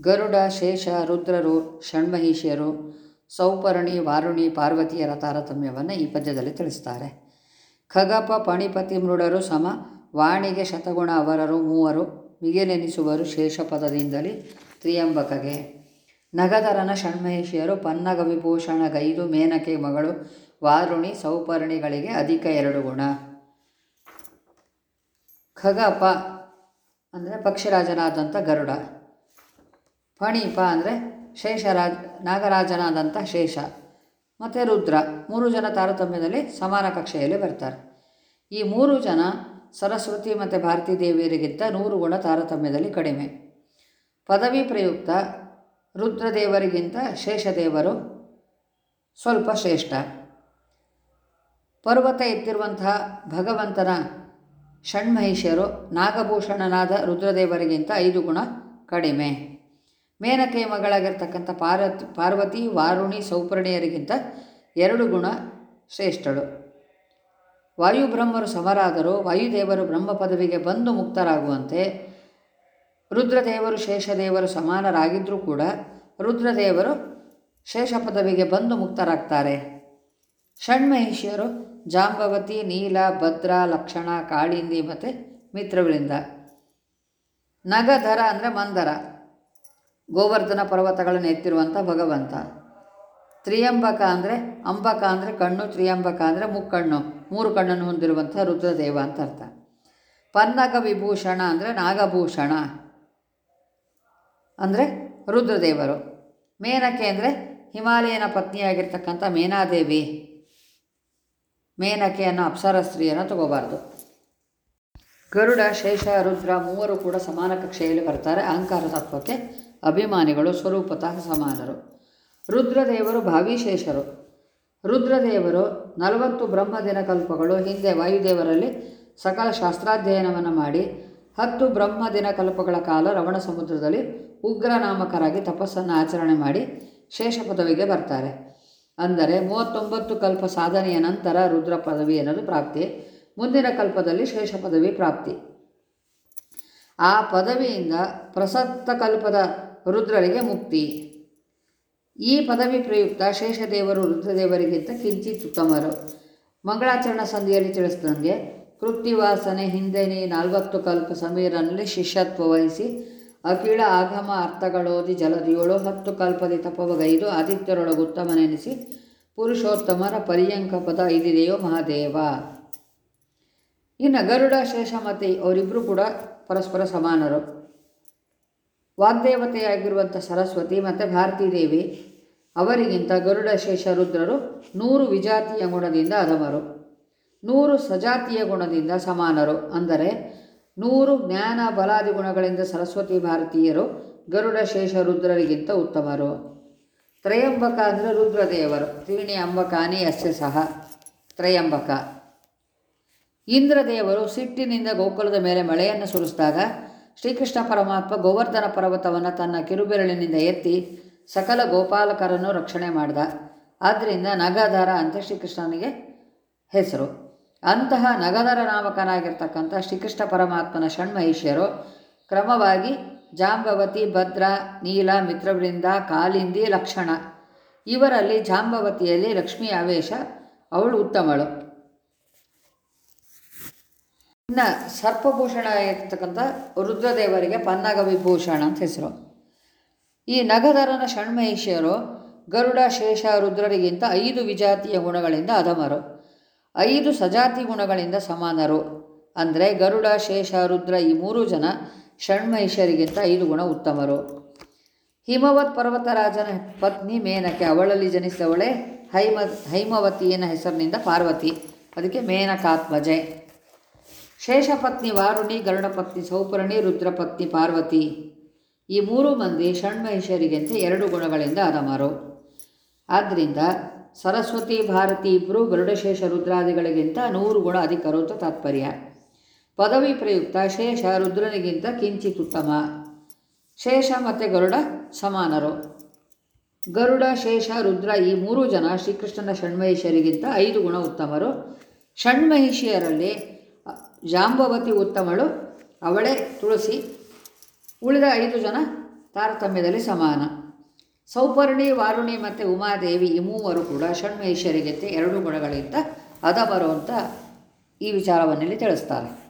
ಗರುಡ, ಶೇಷ, ರುದ್ರರು ಷಣ್ಮಹಿಷಿಯರು ಸೌಪರ್ಣಿ, ವಾರುಣಿ, ಪಾರ್ವತಿಯರ ತಾರತಮ್ಯವನ್ನು ಈ ಪದ್ಯದಲ್ಲಿ ತಿಳಿಸ್ತಾರೆ. ಖಗಪ, ಪಣಿಪತಿ ಮೃಡರು, ಸಮ, ವಾಣಿಗೆ ಶತಗುಣ ಅವರರು, ಮೂವರು, ಮಿಗಿಲೆನಿಸುವರು, ಶೇಷ ಪದದಿಂದಲೇ ತ್ರಿಯಂಬಕಗೆ. ನಗದರನ ಷಣ್ಮಹಿಷಿಯರು ಪನ್ನಗ ವಿಭೂಷಣ ಗೈದು ಮೇನಕೆ ಮಗಳು, ವಾರುಣಿ, ಸೌಪರ್ಣಿಗಳಿಗೆ ಅಧಿಕ ಎರಡು ಗುಣ. ಖಗಪ ಅಂದರೆ ಪಕ್ಷಿರಾಜನಾದಂಥ ಗರುಡ. ಫಣಿಪ ಅಂದರೆ ಶೇಷರಾಜ್ ನಾಗರಾಜನಾದಂಥ ಶೇಷ. ಮತ್ತು ರುದ್ರ, ಮೂರು ಜನ ತಾರತಮ್ಯದಲ್ಲಿ ಸಮಾನ ಕಕ್ಷೆಯಲ್ಲಿ ಬರ್ತಾರೆ. ಈ ಮೂರು ಜನ ಸರಸ್ವತಿ ಮತ್ತು ಭಾರತೀ ದೇವಿಯರಿಗಿಂತ ನೂರು ಗುಣ ತಾರತಮ್ಯದಲ್ಲಿ ಕಡಿಮೆ. ಪದವಿ ಪ್ರಯುಕ್ತ ರುದ್ರದೇವರಿಗಿಂತ ಶೇಷದೇವರು ಸ್ವಲ್ಪ ಶ್ರೇಷ್ಠ. ಪರ್ವತ ಎತ್ತಿರುವಂತಹ ಭಗವಂತನ ಷಣ್ಮಹಿಷ್ಯರು ನಾಗಭೂಷಣನಾದ ರುದ್ರದೇವರಿಗಿಂತ ಐದು ಗುಣ ಕಡಿಮೆ. ಮೇನಕೆ ಮಗಳಾಗಿರ್ತಕ್ಕಂಥ ಪಾರ್ವತಿ ಪಾರ್ವತಿ, ವಾರುಣಿ, ಸೌಪರ್ಣಿಯರಿಗಿಂತ ಎರಡು ಗುಣ ಶ್ರೇಷ್ಠಳು. ವಾಯುಬ್ರಹ್ಮರು ಸಮರಾದರೂ. ವಾಯುದೇವರು ಬ್ರಹ್ಮ ಪದವಿಗೆ ಬಂದು ಮುಕ್ತರಾಗುವಂತೆ ರುದ್ರದೇವರು ಶೇಷದೇವರು ಸಮಾನರಾಗಿದ್ದರೂ ಕೂಡ ರುದ್ರದೇವರು ಶೇಷ ಪದವಿಗೆ ಬಂದು ಮುಕ್ತರಾಗ್ತಾರೆ. ಷಣ್ಮಹಿಷಿಯರು ಜಾಂಬವತಿ, ನೀಲ, ಭದ್ರ, ಲಕ್ಷಣ, ಕಾಳಿಂದಿ ಮತ್ತು ಮಿತ್ರಗಳಿಂದ. ನಗಧರ ಅಂದರೆ ಮಂದರ. ಗೋವರ್ಧನ ಪರ್ವತಗಳನ್ನು ಎತ್ತಿರುವಂಥ ಭಗವಂತ. ತ್ರಿಯಂಬಕ ಅಂದರೆ ಅಂಬಕ ಅಂದರೆ ಕಣ್ಣು, ತ್ರಿಯಂಬಕ ಅಂದರೆ ಮುಕ್ಕಣ್ಣು, ಮೂರು ಕಣ್ಣನ್ನು ಹೊಂದಿರುವಂಥ ರುದ್ರದೇವ ಅಂತ ಅರ್ಥ. ಪನ್ನಗ ವಿಭೂಷಣ ಅಂದರೆ ನಾಗಭೂಷಣ ಅಂದರೆ ರುದ್ರದೇವರು. ಮೇನಕೆ ಅಂದರೆ ಹಿಮಾಲಯನ ಪತ್ನಿಯಾಗಿರ್ತಕ್ಕಂಥ ಮೇನಾದೇವಿ. ಮೇನಕೆಯನ್ನು ಅಪ್ಸರ ಸ್ತ್ರೀಯನ್ನು ತಗೋಬಾರ್ದು. ಗರುಡ, ಶೇಷ, ರುದ್ರ ಮೂವರು ಕೂಡ ಸಮಾನ ಕಕ್ಷೆಯಲ್ಲಿ ಬರ್ತಾರೆ. ಅಹಂಕಾರ ತತ್ವಕ್ಕೆ ಅಭಿಮಾನಿಗಳು ಸ್ವರೂಪತಃ ಸಮಾನರು. ರುದ್ರದೇವರು ಭಾವಿಶೇಷರು. ರುದ್ರದೇವರು ನಲವತ್ತು ಬ್ರಹ್ಮದಿನ ಕಲ್ಪಗಳು ಹಿಂದೆ ವಾಯುದೇವರಲ್ಲಿ ಸಕಲ ಶಾಸ್ತ್ರಾಧ್ಯಯನವನ್ನು ಮಾಡಿ, ಹತ್ತು ಬ್ರಹ್ಮದಿನ ಕಲ್ಪಗಳ ಕಾಲ ರವಣ ಸಮುದ್ರದಲ್ಲಿ ಉಗ್ರನಾಮಕರಾಗಿ ತಪಸ್ಸನ್ನು ಆಚರಣೆ ಮಾಡಿ ಶೇಷ ಪದವಿಗೆ ಬರ್ತಾರೆ. ಅಂದರೆ ಮೂವತ್ತೊಂಬತ್ತು ಕಲ್ಪ ಸಾಧನೆಯ ನಂತರ ರುದ್ರ ಪದವಿ ಅನ್ನೋದು ಪ್ರಾಪ್ತಿ, ಮುಂದಿನ ಕಲ್ಪದಲ್ಲಿ ಶೇಷ ಪದವಿ ಪ್ರಾಪ್ತಿ. ಆ ಪದವಿಯಿಂದ ಪ್ರಸಕ್ತ ಕಲ್ಪದ ರುದ್ರರಿಗೆ ಮುಕ್ತಿ. ಈ ಪದವಿ ಪ್ರಯುಕ್ತ ಶೇಷದೇವರು ರುದ್ರದೇವರಿಗಿಂತ ಕಿಂಚಿತ್ ಉತ್ತಮರು. ಮಂಗಳಾಚರಣ ಸಂಧಿಯಲ್ಲಿ ತಿಳಿಸಿದಂಗೆ ಕೃತಿವಾಸನೆ ಹಿಂದೆನಿ ನಾಲ್ವತ್ತು ಕಲ್ಪ ಸಮೀರನಲ್ಲಿ ಶಿಷ್ಯತ್ವ ವಹಿಸಿ ಅಖಿಳ ಆಗಮ ಅರ್ಥಗಳೋದಿ ಜಲದಿಯೋಳು ಹತ್ತು ಕಲ್ಪದಿ ತಪವಗೈದು ಆದಿತ್ಯರೊಳಗೆ ಉತ್ತಮನೆನಿಸಿ, ಪುರುಷೋತ್ತಮರ ಪರ್ಯಂಕ ಪದ ಐದಿದೆಯೋ ಮಹಾದೇವ. ಇನ್ನು ಗರುಡ ಶೇಷ ಮತ್ತು ಅವರಿಬ್ಬರು ಕೂಡ ಪರಸ್ಪರ ಸಮಾನರು. ವಾಗ್ದೇವತೆಯಾಗಿರುವಂಥ ಸರಸ್ವತಿ ಮತ್ತು ಭಾರತೀ ದೇವಿ ಅವರಿಗಿಂತ ಗರುಡ ಶೇಷ ರುದ್ರರು ನೂರು ವಿಜಾತಿಯ ಗುಣದಿಂದ ಅಧಮರು, ನೂರು ಸಜಾತಿಯ ಗುಣದಿಂದ ಸಮಾನರು, ಅಂದರೆ ನೂರು ಜ್ಞಾನ ಬಲಾದಿ ಗುಣಗಳಿಂದ ಸರಸ್ವತಿ ಭಾರತೀಯರು ಗರುಡ ಶೇಷ ರುದ್ರರಿಗಿಂತ ಉತ್ತಮರು. ತ್ರಯಂಬಕ ಅಂದರೆ ರುದ್ರದೇವರು, ತ್ರೀಣಿ ಅಂಬಕಾನಿ ಅಸ್ಯ ಸಹ ತ್ರಯಂಬಕ. ಇಂದ್ರದೇವರು ಸಿಟ್ಟಿನಿಂದ ಗೋಕುಲದ ಮೇಲೆ ಮಳೆಯನ್ನು ಸುರಿಸಿದಾಗ ಶ್ರೀಕೃಷ್ಣ ಪರಮಾತ್ಮ ಗೋವರ್ಧನ ಪರ್ವತವನ್ನು ತನ್ನ ಕಿರುಬೆರಳಿನಿಂದ ಎತ್ತಿ ಸಕಲ ಗೋಪಾಲಕರನ್ನು ರಕ್ಷಣೆ ಮಾಡಿದ. ಆದ್ದರಿಂದ ನಗಧರ ಅಂತ ಶ್ರೀಕೃಷ್ಣನಿಗೆ ಹೆಸರು. ಅಂತಹ ನಗಧರ ನಾಮಕನಾಗಿರ್ತಕ್ಕಂಥ ಶ್ರೀಕೃಷ್ಣ ಪರಮಾತ್ಮನ ಷಣ್ಮಹಿಷ್ಯರು ಕ್ರಮವಾಗಿ ಜಾಂಬವತಿ, ಭದ್ರ, ನೀಲ, ಮಿತ್ರವೃಂದ ಕಾಲಿಂದಿ ಲಕ್ಷಣ. ಇವರಲ್ಲಿ ಜಾಂಬವತಿಯಲ್ಲಿ ಲಕ್ಷ್ಮೀ ಆವೇಶ, ಅವಳು ಉತ್ತಮಳು. ಇನ್ನು ಸರ್ಪಭೂಷಣ ಇರ್ತಕ್ಕಂಥ ರುದ್ರದೇವರಿಗೆ ಪನ್ನಾಗ ವಿಭೂಷಣ ಅಂತ ಹೆಸರು. ಈ ನಗಧರನ ಷಣ್ಮಹೇಶಿಯರು ಗರುಡ, ಶೇಷ, ರುದ್ರರಿಗಿಂತ ಐದು ವಿಜಾತಿಯ ಗುಣಗಳಿಂದ ಅಧಮರು. ಐದು ಸಜಾತಿ ಗುಣಗಳಿಂದ ಸಮಾನರು. ಅಂದರೆ ಗರುಡ, ಶೇಷ, ರುದ್ರ ಈ ಮೂರು ಜನ ಷಣ್ಮಹಿಷರಿಗಿಂತ ಐದು ಗುಣ ಉತ್ತಮರು. ಹಿಮವತ್ ಪರ್ವತರಾಜನ ಪತ್ನಿ ಮೇನಕೆ, ಅವಳಲ್ಲಿ ಜನಿಸಿದವಳೆ ಹೈಮ ಹೈಮವತಿಯನ ಹೆಸರಿನಿಂದ ಪಾರ್ವತಿ. ಅದಕ್ಕೆ ಮೇನಕಾತ್ಮಜೆ. ಶೇಷಪತ್ನಿ ವಾರುಣಿ, ಗರುಡಪತ್ನಿ ಸೌಪರ್ಣಿ, ರುದ್ರಪತ್ನಿ ಪಾರ್ವತಿ. ಈ ಮೂರು ಮಂದಿ ಷಣ್ಮಹಿಷರಿಗಿಂತ ಎರಡು ಗುಣಗಳಿಂದ ಅದಮರು ಆದ್ದರಿಂದ ಸರಸ್ವತಿ, ಭಾರತಿ ಇಬ್ಬರು ಗರುಡಶೇಷ ರುದ್ರಾದಿಗಳಿಗಿಂತ ನೂರು ಗುಣ ಅಧಿಕರು ಅಂತ ತಾತ್ಪರ್ಯ. ಪದವಿ ಪ್ರಯುಕ್ತ ಶೇಷ ರುದ್ರನಿಗಿಂತ ಕಿಂಚಿತ್ ಉತ್ತಮ. ಶೇಷ ಮತ್ತು ಗರುಡ ಸಮಾನರು. ಗರುಡ, ಶೇಷ, ರುದ್ರ ಈ ಮೂರು ಜನ ಶ್ರೀಕೃಷ್ಣನ ಷಣ್ಮಹಿಷರಿಗಿಂತ ಐದು ಗುಣ ಉತ್ತಮರು. ಷಣ್ಮಹಿಷಿಯರಲ್ಲಿ ಜಾಂಬವತಿ ಉತ್ತಮಳು. ಅವಳೇ ತುಳಸಿ. ಉಳಿದ ಐದು ಜನ ತಾರತಮ್ಯದಲ್ಲಿ ಸಮಾನ. ಸೌಪರ್ಣಿ, ವಾರುಣಿ ಮತ್ತು ಉಮಾದೇವಿ ಈ ಮೂವರು ಕೂಡ ಷಣ್ಮೇಶ್ವರಿಗೆ ಎರಡು ಗುಣಗಳಿಂದ ಅದ ಬರುವಂಥ ಈ ವಿಚಾರವನ್ನಲ್ಲಿ ತಿಳಿಸ್ತಾರೆ.